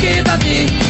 Que tá da ti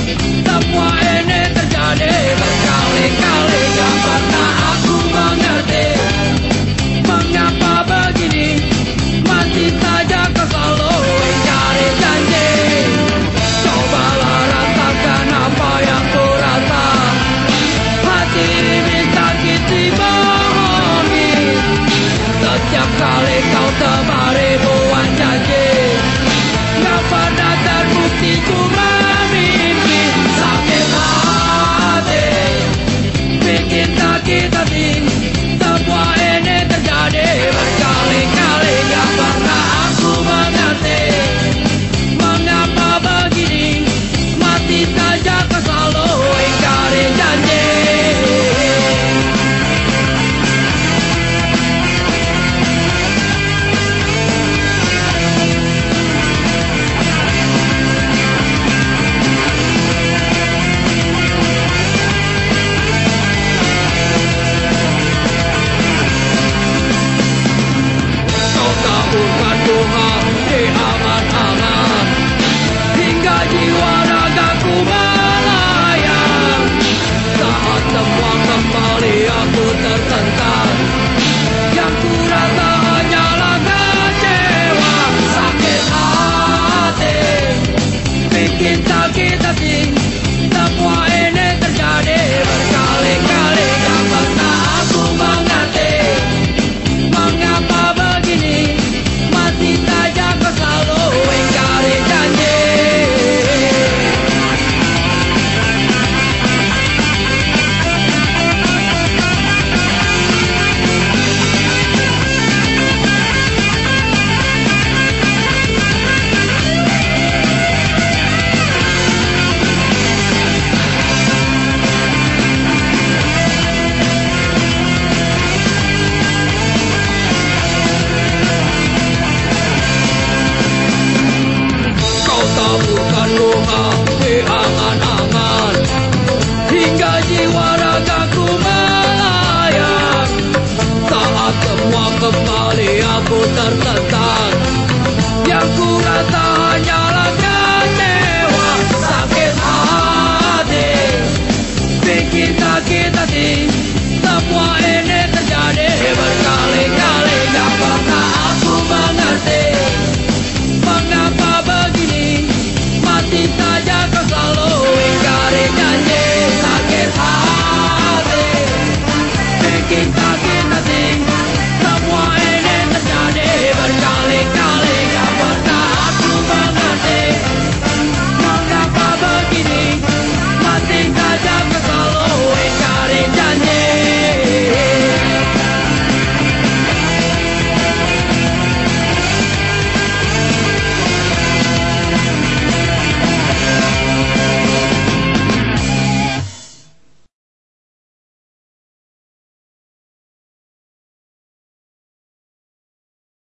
bukan doa Di angan-angan Hingga jiwa ragaku melayang. Saat semua kembali aku tertentang